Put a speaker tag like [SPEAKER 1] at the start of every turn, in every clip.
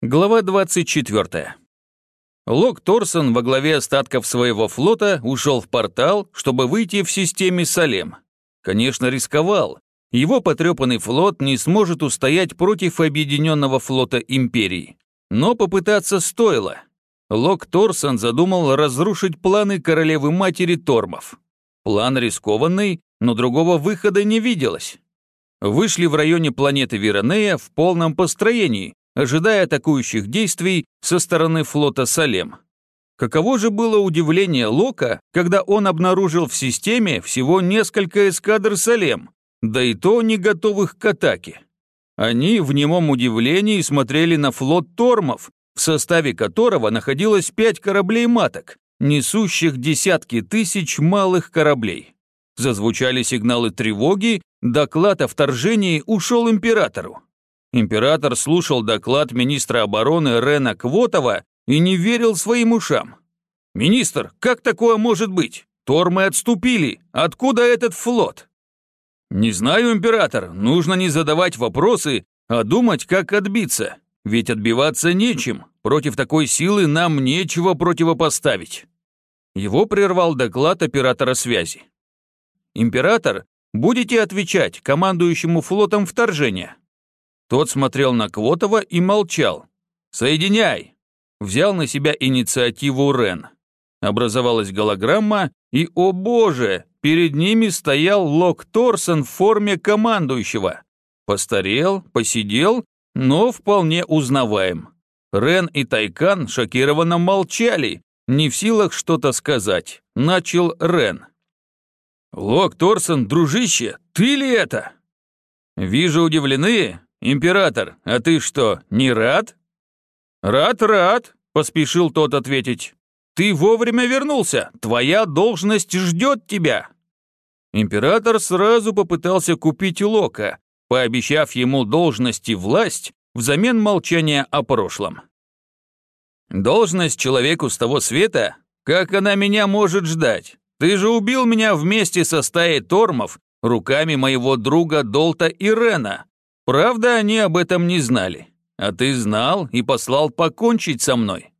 [SPEAKER 1] Глава 24. Лок Торсон во главе остатков своего флота ушел в портал, чтобы выйти в системе Салем. Конечно, рисковал. Его потрепанный флот не сможет устоять против объединенного флота Империи. Но попытаться стоило. Лок Торсон задумал разрушить планы королевы-матери Тормов. План рискованный, но другого выхода не виделось. Вышли в районе планеты Веронея в полном построении, ожидая атакующих действий со стороны флота Салем. Каково же было удивление Лока, когда он обнаружил в системе всего несколько эскадр Салем, да и то не готовых к атаке. Они в немом удивлении смотрели на флот Тормов, в составе которого находилось пять кораблей-маток, несущих десятки тысяч малых кораблей. Зазвучали сигналы тревоги, доклад о вторжении ушел императору. Император слушал доклад министра обороны Рена Квотова и не верил своим ушам. «Министр, как такое может быть? Тормы отступили. Откуда этот флот?» «Не знаю, император. Нужно не задавать вопросы, а думать, как отбиться. Ведь отбиваться нечем. Против такой силы нам нечего противопоставить». Его прервал доклад оператора связи. «Император, будете отвечать командующему флотом вторжения?» Тот смотрел на Квотова и молчал. «Соединяй!» Взял на себя инициативу Рен. Образовалась голограмма, и, о боже, перед ними стоял Лок Торсон в форме командующего. Постарел, посидел, но вполне узнаваем. Рен и Тайкан шокированно молчали, не в силах что-то сказать. Начал Рен. «Лок Торсон, дружище, ты ли это?» «Вижу, удивлены. Император, а ты что, не рад?» «Рад, рад», — поспешил тот ответить. «Ты вовремя вернулся, твоя должность ждет тебя». Император сразу попытался купить Лока, пообещав ему должность и власть взамен молчания о прошлом. «Должность человеку с того света? Как она меня может ждать? Ты же убил меня вместе со стаей тормов руками моего друга Долта и Рена. Правда, они об этом не знали. А ты знал и послал покончить со мной.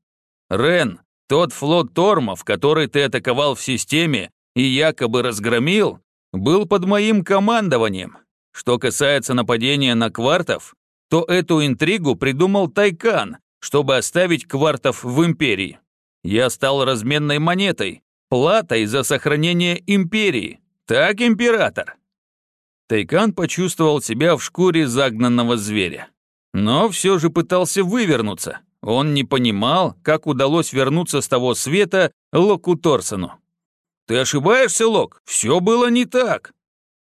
[SPEAKER 1] Рен, тот флот Тормов, который ты атаковал в системе и якобы разгромил, был под моим командованием. Что касается нападения на квартов, то эту интригу придумал Тайкан, чтобы оставить квартов в империи. Я стал разменной монетой, платой за сохранение империи. Так, император? Тайкан почувствовал себя в шкуре загнанного зверя. Но все же пытался вывернуться. Он не понимал, как удалось вернуться с того света Локу Торсону. «Ты ошибаешься, Лок, все было не так».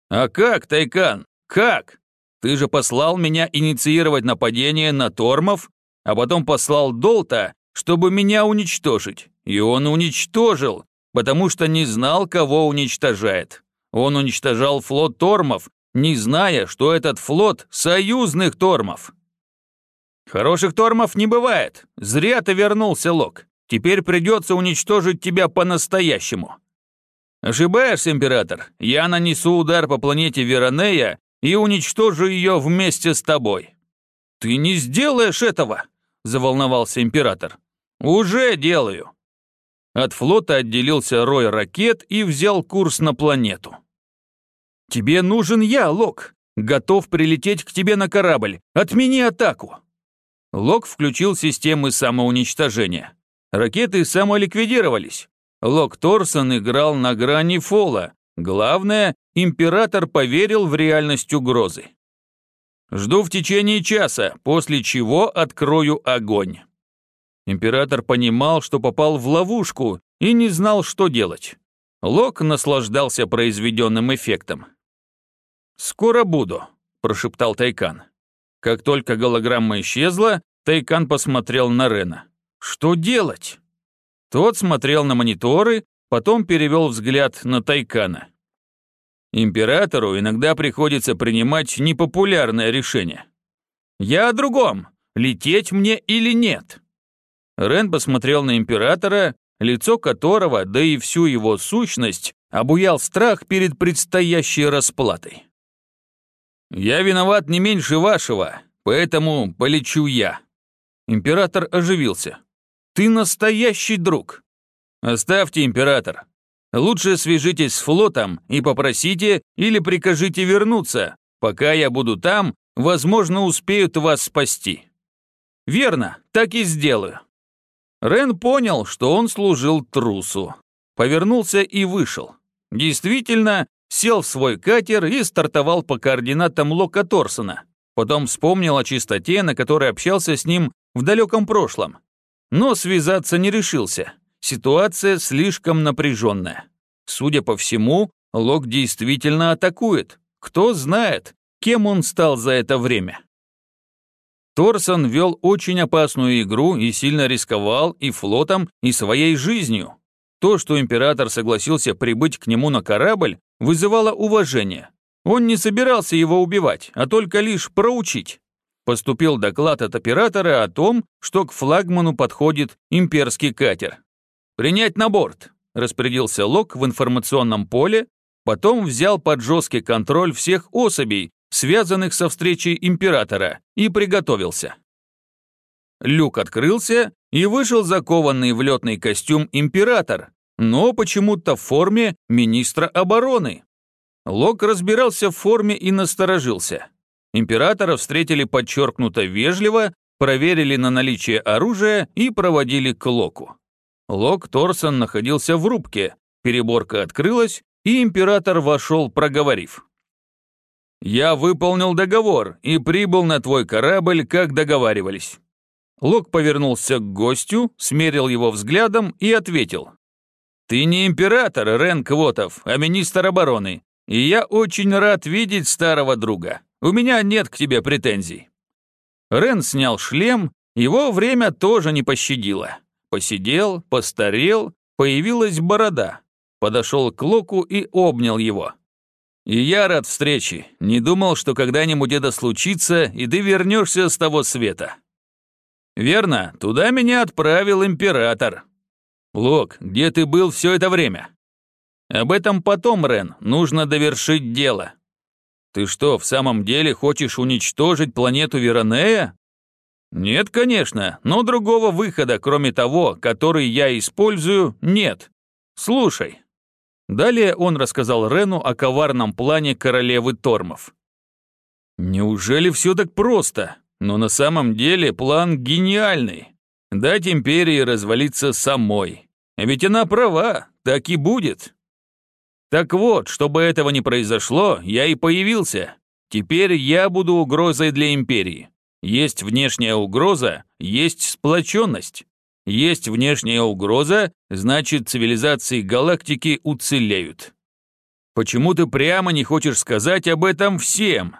[SPEAKER 1] «А как, Тайкан, как? Ты же послал меня инициировать нападение на Тормов, а потом послал Долта, чтобы меня уничтожить. И он уничтожил, потому что не знал, кого уничтожает. Он уничтожал флот Тормов, не зная, что этот флот союзных Тормов. Хороших Тормов не бывает. Зря ты вернулся, Лок. Теперь придется уничтожить тебя по-настоящему. Ошибаешься, Император. Я нанесу удар по планете Веронея и уничтожу ее вместе с тобой. Ты не сделаешь этого, заволновался Император. Уже делаю. От флота отделился рой ракет и взял курс на планету. «Тебе нужен я, Лок. Готов прилететь к тебе на корабль. Отмени атаку!» Лок включил системы самоуничтожения. Ракеты самоликвидировались. Лок Торсон играл на грани фола. Главное, император поверил в реальность угрозы. «Жду в течение часа, после чего открою огонь». Император понимал, что попал в ловушку и не знал, что делать. Лок наслаждался произведенным эффектом. «Скоро буду», – прошептал Тайкан. Как только голограмма исчезла, Тайкан посмотрел на Рена. «Что делать?» Тот смотрел на мониторы, потом перевел взгляд на Тайкана. Императору иногда приходится принимать непопулярное решение. «Я о другом. Лететь мне или нет?» Рен посмотрел на императора, лицо которого, да и всю его сущность, обуял страх перед предстоящей расплатой. «Я виноват не меньше вашего, поэтому полечу я». Император оживился. «Ты настоящий друг!» «Оставьте, император. Лучше свяжитесь с флотом и попросите или прикажите вернуться. Пока я буду там, возможно, успеют вас спасти». «Верно, так и сделаю». Рен понял, что он служил трусу. Повернулся и вышел. Действительно, сел в свой катер и стартовал по координатам Лока Торсона. Потом вспомнил о чистоте, на которой общался с ним в далеком прошлом. Но связаться не решился. Ситуация слишком напряженная. Судя по всему, Лок действительно атакует. Кто знает, кем он стал за это время. Торсон вел очень опасную игру и сильно рисковал и флотом, и своей жизнью. То, что император согласился прибыть к нему на корабль, вызывало уважение. Он не собирался его убивать, а только лишь проучить. Поступил доклад от оператора о том, что к флагману подходит имперский катер. «Принять на борт», – распорядился Лок в информационном поле, потом взял под жесткий контроль всех особей, связанных со встречей императора, и приготовился. Люк открылся, и вышел закованный в летный костюм император, но почему-то в форме министра обороны. Лок разбирался в форме и насторожился. Императора встретили подчеркнуто вежливо, проверили на наличие оружия и проводили к Локу. Лок Торсон находился в рубке, переборка открылась, и император вошел, проговорив. «Я выполнил договор и прибыл на твой корабль, как договаривались». Лок повернулся к гостю, смерил его взглядом и ответил. «Ты не император, Рен Квотов, а министр обороны, и я очень рад видеть старого друга. У меня нет к тебе претензий». Рен снял шлем, его время тоже не пощадило. Посидел, постарел, появилась борода. Подошел к Локу и обнял его. «И я рад встрече. Не думал, что когда-нибудь это случится, и ты вернешься с того света». «Верно, туда меня отправил император». «Лок, где ты был все это время?» «Об этом потом, Рен, нужно довершить дело». «Ты что, в самом деле хочешь уничтожить планету Веронея?» «Нет, конечно, но другого выхода, кроме того, который я использую, нет. Слушай». Далее он рассказал Рену о коварном плане королевы Тормов. «Неужели все так просто? Но на самом деле план гениальный. Дать империи развалиться самой. Ведь она права, так и будет. Так вот, чтобы этого не произошло, я и появился. Теперь я буду угрозой для империи. Есть внешняя угроза, есть сплоченность. Есть внешняя угроза, значит цивилизации галактики уцелеют. Почему ты прямо не хочешь сказать об этом всем?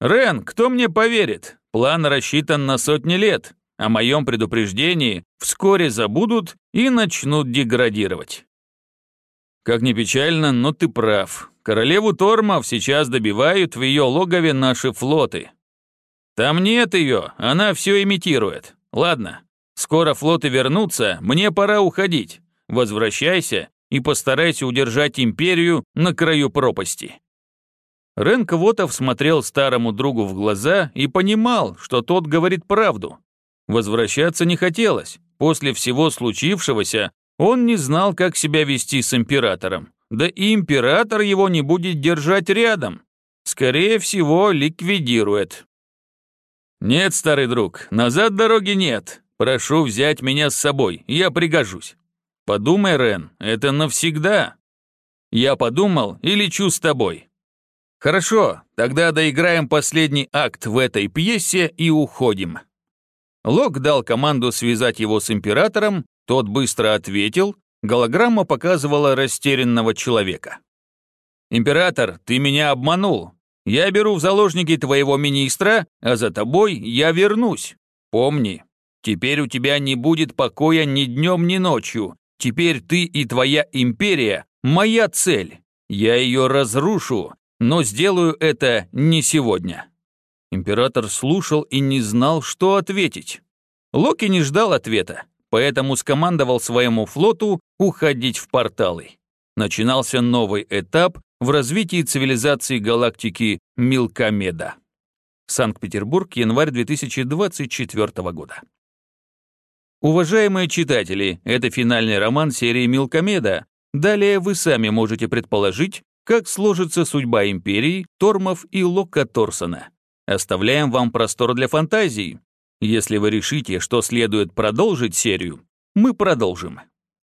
[SPEAKER 1] Рен, кто мне поверит? План рассчитан на сотни лет. О моем предупреждении вскоре забудут и начнут деградировать. Как ни печально, но ты прав. Королеву Тормов сейчас добивают в ее логове наши флоты. Там нет ее, она все имитирует. Ладно, скоро флоты вернутся, мне пора уходить. Возвращайся и постарайся удержать империю на краю пропасти. Рен Квотов смотрел старому другу в глаза и понимал, что тот говорит правду. Возвращаться не хотелось. После всего случившегося он не знал, как себя вести с императором. Да и император его не будет держать рядом. Скорее всего, ликвидирует. «Нет, старый друг, назад дороги нет. Прошу взять меня с собой, я пригожусь. Подумай, Рен, это навсегда. Я подумал и лечу с тобой. Хорошо, тогда доиграем последний акт в этой пьесе и уходим». Лок дал команду связать его с императором, тот быстро ответил, голограмма показывала растерянного человека. «Император, ты меня обманул. Я беру в заложники твоего министра, а за тобой я вернусь. Помни, теперь у тебя не будет покоя ни днем, ни ночью. Теперь ты и твоя империя – моя цель. Я ее разрушу, но сделаю это не сегодня». Император слушал и не знал, что ответить. Локи не ждал ответа, поэтому скомандовал своему флоту уходить в порталы. Начинался новый этап в развитии цивилизации галактики Милкомеда. Санкт-Петербург, январь 2024 года. Уважаемые читатели, это финальный роман серии Милкомеда. Далее вы сами можете предположить, как сложится судьба Империи, Тормов и Локка Торсона. Оставляем вам простор для фантазий. Если вы решите, что следует продолжить серию, мы продолжим.